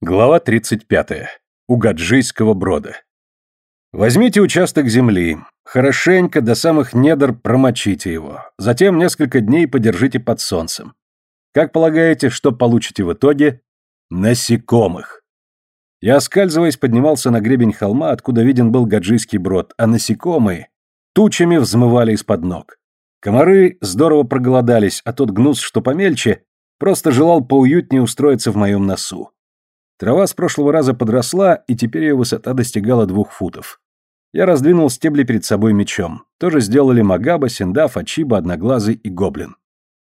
Глава 35. У Гаджийского брода. Возьмите участок земли, хорошенько до самых недр промочите его, затем несколько дней подержите под солнцем. Как полагаете, что получите в итоге? Насекомых. Я, скальзываясь, поднимался на гребень холма, откуда виден был Гаджийский брод, а насекомые тучами взмывали из-под ног. Комары здорово проголодались, а тот гнус, что помельче, просто желал поуютнее устроиться в моем носу. Трава с прошлого раза подросла, и теперь ее высота достигала двух футов. Я раздвинул стебли перед собой мечом. Тоже сделали Магаба, Синдаф, Ачиба, Одноглазый и Гоблин.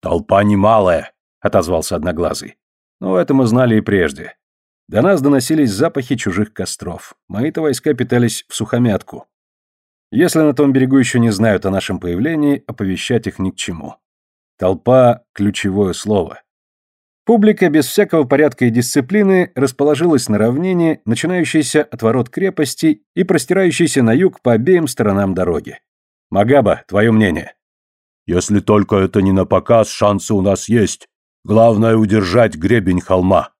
«Толпа немалая», — отозвался Одноглазый. «Но это мы знали и прежде. До нас доносились запахи чужих костров. Мои-то войска питались в сухомятку. Если на том берегу еще не знают о нашем появлении, оповещать их ни к чему. Толпа — ключевое слово. Публика без всякого порядка и дисциплины расположилась на равнине, начинающейся от ворот крепости и простирающейся на юг по обеим сторонам дороги. Магаба, твое мнение? Если только это не на показ, шансы у нас есть. Главное удержать гребень холма.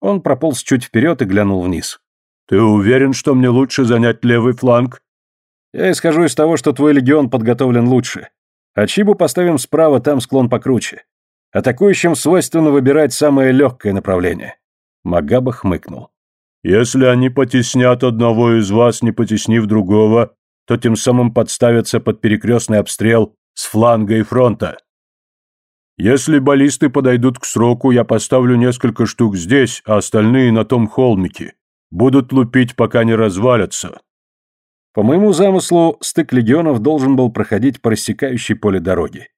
Он прополз чуть вперед и глянул вниз. Ты уверен, что мне лучше занять левый фланг? Я исхожу из того, что твой легион подготовлен лучше. А Чибу поставим справа, там склон покруче. Атакующим свойственно выбирать самое легкое направление. Магаба хмыкнул. Если они потеснят одного из вас, не потеснив другого, то тем самым подставятся под перекрестный обстрел с фланга и фронта. Если баллисты подойдут к сроку, я поставлю несколько штук здесь, а остальные на том холмике. Будут лупить, пока не развалятся. По моему замыслу, стык легионов должен был проходить по рассекающей поле дороги.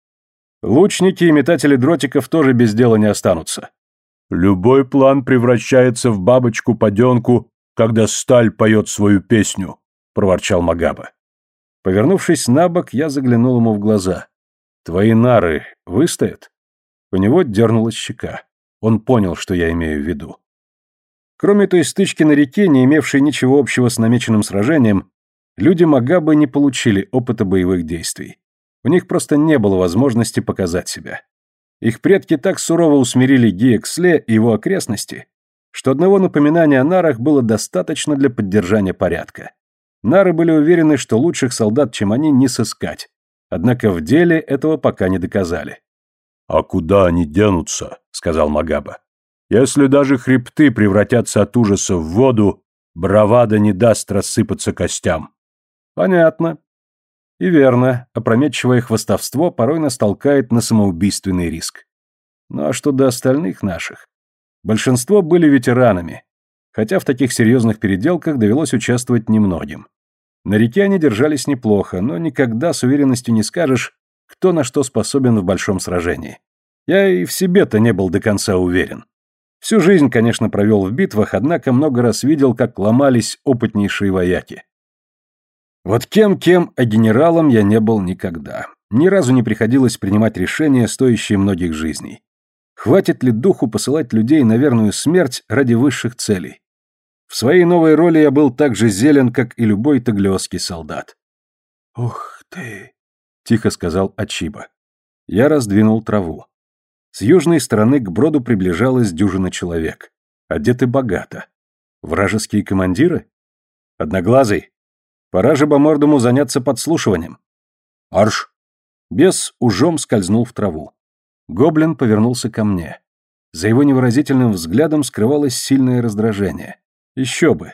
Лучники и метатели дротиков тоже без дела не останутся. Любой план превращается в бабочку-поденку, когда сталь поет свою песню, проворчал Магаба. Повернувшись на бок, я заглянул ему в глаза. Твои нары выстоят? У него дернулась щека. Он понял, что я имею в виду. Кроме той стычки на реке, не имевшей ничего общего с намеченным сражением, люди Магабы не получили опыта боевых действий. У них просто не было возможности показать себя. Их предки так сурово усмирили Гиексле и его окрестности, что одного напоминания о нарах было достаточно для поддержания порядка. Нары были уверены, что лучших солдат, чем они, не сыскать. Однако в деле этого пока не доказали. «А куда они денутся?» — сказал Магаба. «Если даже хребты превратятся от ужаса в воду, бравада не даст рассыпаться костям». «Понятно. И верно, опрометчивое хвостовство порой нас толкает на самоубийственный риск. Ну а что до остальных наших? Большинство были ветеранами, хотя в таких серьезных переделках довелось участвовать немногим. На реке они держались неплохо, но никогда с уверенностью не скажешь, кто на что способен в большом сражении. Я и в себе-то не был до конца уверен. Всю жизнь, конечно, провел в битвах, однако много раз видел, как ломались опытнейшие вояки. Вот кем-кем, а генералом я не был никогда. Ни разу не приходилось принимать решения, стоящие многих жизней. Хватит ли духу посылать людей на верную смерть ради высших целей? В своей новой роли я был так же зелен, как и любой таглиосский солдат. «Ух ты!» — тихо сказал Ачиба. Я раздвинул траву. С южной стороны к броду приближалась дюжина человек. Одеты богато. Вражеские командиры? Одноглазый, Пора же бомордому заняться подслушиванием. Арш! Бес ужом скользнул в траву. Гоблин повернулся ко мне. За его невыразительным взглядом скрывалось сильное раздражение. Еще бы.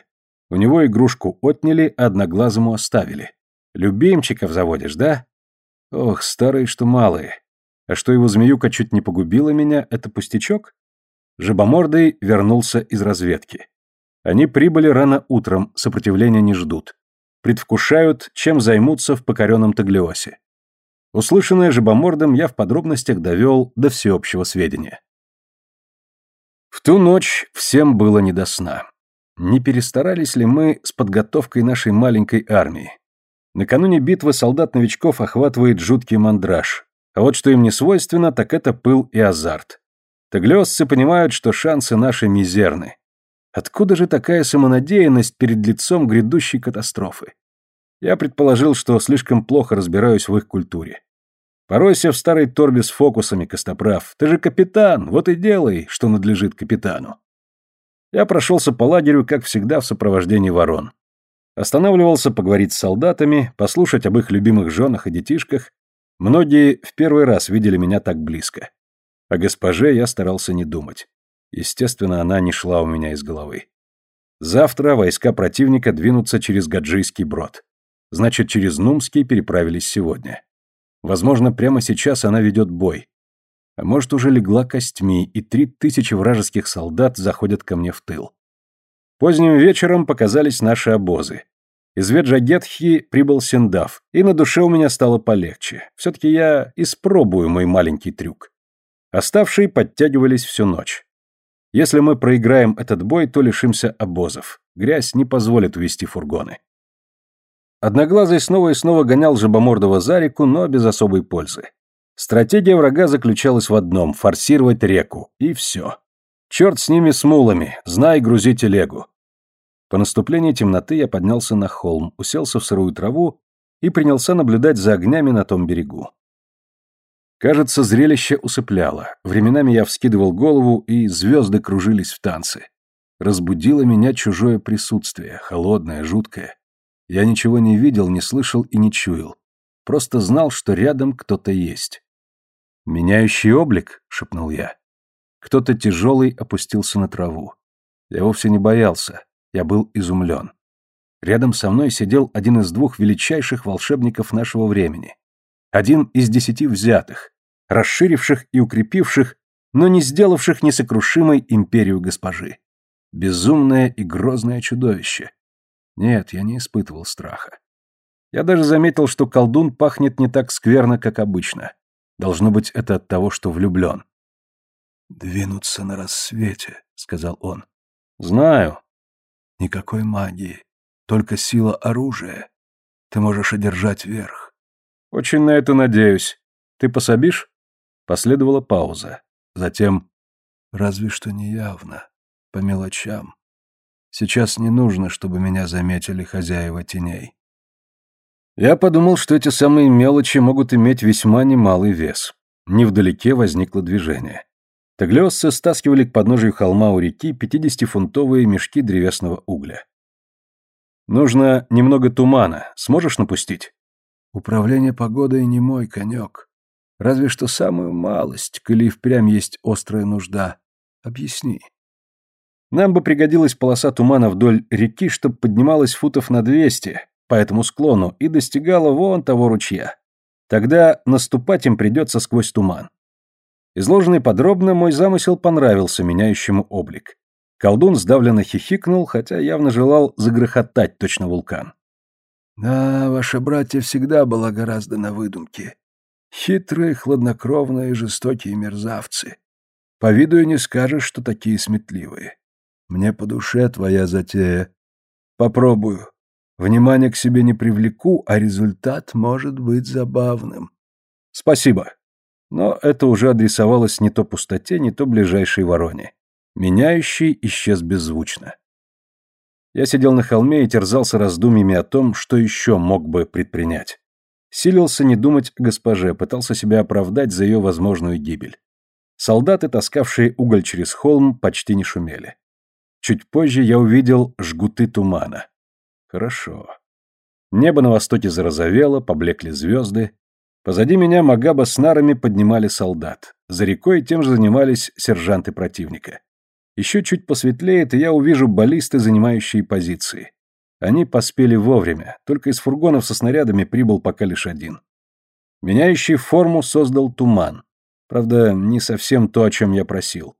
У него игрушку отняли, а одноглазому оставили. Любимчиков заводишь, да? Ох, старые что малые. А что его змеюка чуть не погубила меня, это пустячок? Жабомордый вернулся из разведки. Они прибыли рано утром, сопротивления не ждут предвкушают, чем займутся в покоренном Таглиосе. Услышанное жабомордом я в подробностях довел до всеобщего сведения. В ту ночь всем было не до сна. Не перестарались ли мы с подготовкой нашей маленькой армии? Накануне битвы солдат-новичков охватывает жуткий мандраж. А вот что им не свойственно, так это пыл и азарт. Таглиосцы понимают, что шансы наши мизерны. Откуда же такая самонадеянность перед лицом грядущей катастрофы? Я предположил, что слишком плохо разбираюсь в их культуре. Поройся в старой торбе с фокусами, Костоправ. Ты же капитан, вот и делай, что надлежит капитану. Я прошелся по лагерю, как всегда, в сопровождении ворон. Останавливался поговорить с солдатами, послушать об их любимых женах и детишках. Многие в первый раз видели меня так близко. О госпоже я старался не думать. Естественно, она не шла у меня из головы. Завтра войска противника двинутся через Гаджийский брод. Значит, через Нумский переправились сегодня. Возможно, прямо сейчас она ведет бой. А может, уже легла костьми, и три тысячи вражеских солдат заходят ко мне в тыл. Поздним вечером показались наши обозы. Из Веджагетхи прибыл Синдав, и на душе у меня стало полегче. Все-таки я испробую мой маленький трюк. Оставшие подтягивались всю ночь. Если мы проиграем этот бой, то лишимся обозов. Грязь не позволит увести фургоны. Одноглазый снова и снова гонял жабомордого за реку, но без особой пользы. Стратегия врага заключалась в одном – форсировать реку, и все. Черт с ними с мулами, знай, грузи телегу. По наступлении темноты я поднялся на холм, уселся в сырую траву и принялся наблюдать за огнями на том берегу. Кажется, зрелище усыпляло. Временами я вскидывал голову, и звезды кружились в танце. Разбудило меня чужое присутствие, холодное, жуткое. Я ничего не видел, не слышал и не чуял. Просто знал, что рядом кто-то есть. «Меняющий облик?» — шепнул я. Кто-то тяжелый опустился на траву. Я вовсе не боялся, я был изумлен. Рядом со мной сидел один из двух величайших волшебников нашего времени один из десяти взятых, расширивших и укрепивших, но не сделавших несокрушимой империю госпожи. Безумное и грозное чудовище. Нет, я не испытывал страха. Я даже заметил, что колдун пахнет не так скверно, как обычно. Должно быть, это от того, что влюблен. «Двинуться на рассвете», — сказал он. «Знаю». «Никакой магии, только сила оружия. Ты можешь одержать верх. Очень на это надеюсь. Ты пособишь? Последовала пауза. Затем... Разве что не явно. По мелочам. Сейчас не нужно, чтобы меня заметили хозяева теней. Я подумал, что эти самые мелочи могут иметь весьма немалый вес. Невдалеке возникло движение. Таглиосцы стаскивали к подножию холма у реки 50-фунтовые мешки древесного угля. «Нужно немного тумана. Сможешь напустить?» Управление погодой не мой конек. Разве что самую малость, коли и впрямь есть острая нужда. Объясни. Нам бы пригодилась полоса тумана вдоль реки, чтоб поднималась футов на двести по этому склону и достигала вон того ручья. Тогда наступать им придется сквозь туман. Изложенный подробно, мой замысел понравился меняющему облик. Колдун сдавленно хихикнул, хотя явно желал загрохотать точно вулкан. Да, ваша братья всегда была гораздо на выдумке. Хитрые, хладнокровные, жестокие мерзавцы. По виду и не скажешь, что такие сметливые. Мне по душе твоя затея. Попробую. Внимание к себе не привлеку, а результат может быть забавным. Спасибо. Но это уже адресовалось не то пустоте, не то ближайшей вороне. Меняющий исчез беззвучно. Я сидел на холме и терзался раздумьями о том, что еще мог бы предпринять. Силился не думать о госпоже, пытался себя оправдать за ее возможную гибель. Солдаты, таскавшие уголь через холм, почти не шумели. Чуть позже я увидел жгуты тумана. Хорошо. Небо на востоке зарозовело, поблекли звезды. Позади меня Магаба с нарами поднимали солдат. За рекой тем же занимались сержанты противника. Еще чуть посветлеет, и я увижу баллисты, занимающие позиции. Они поспели вовремя, только из фургонов со снарядами прибыл пока лишь один. Меняющий форму создал туман. Правда, не совсем то, о чем я просил.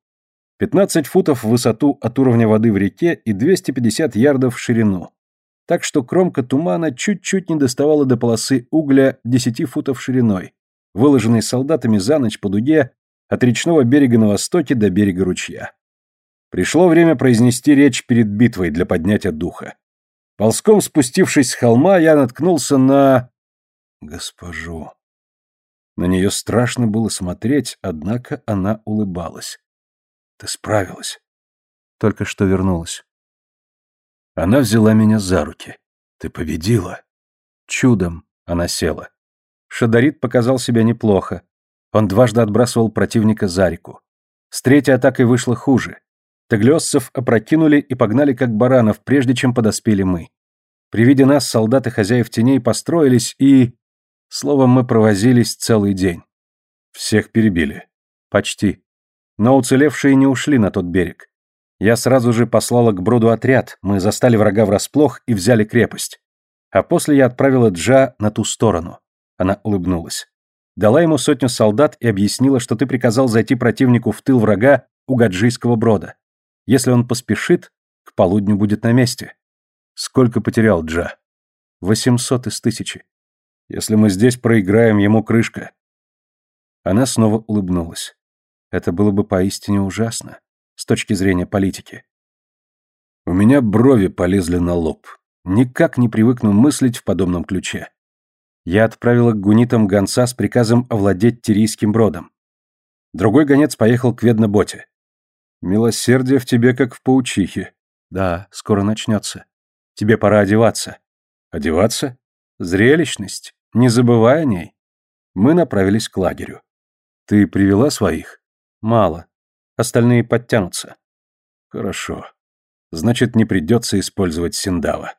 15 футов в высоту от уровня воды в реке и 250 ярдов в ширину. Так что кромка тумана чуть-чуть не доставала до полосы угля 10 футов шириной, выложенной солдатами за ночь по дуге от речного берега на востоке до берега ручья. Пришло время произнести речь перед битвой для поднятия духа. Ползком спустившись с холма, я наткнулся на... госпожу. На нее страшно было смотреть, однако она улыбалась. Ты справилась. Только что вернулась. Она взяла меня за руки. Ты победила. Чудом она села. Шадарит показал себя неплохо. Он дважды отбрасывал противника за реку. С третьей атакой вышло хуже. Таглиоссов опрокинули и погнали как баранов, прежде чем подоспели мы. При виде нас солдаты хозяев теней построились и... Словом, мы провозились целый день. Всех перебили. Почти. Но уцелевшие не ушли на тот берег. Я сразу же послала к броду отряд, мы застали врага врасплох и взяли крепость. А после я отправила Джа на ту сторону. Она улыбнулась. Дала ему сотню солдат и объяснила, что ты приказал зайти противнику в тыл врага у Гаджийского брода. Если он поспешит, к полудню будет на месте. Сколько потерял Джа? Восемьсот из тысячи. Если мы здесь проиграем, ему крышка. Она снова улыбнулась. Это было бы поистине ужасно, с точки зрения политики. У меня брови полезли на лоб. Никак не привыкну мыслить в подобном ключе. Я отправила к гунитам гонца с приказом овладеть Тирийским бродом. Другой гонец поехал к Ведноботе. Милосердие в тебе, как в паучихе. Да, скоро начнется. Тебе пора одеваться. Одеваться? Зрелищность. Не забывай о ней. Мы направились к лагерю. Ты привела своих? Мало. Остальные подтянутся. Хорошо. Значит, не придется использовать Синдава.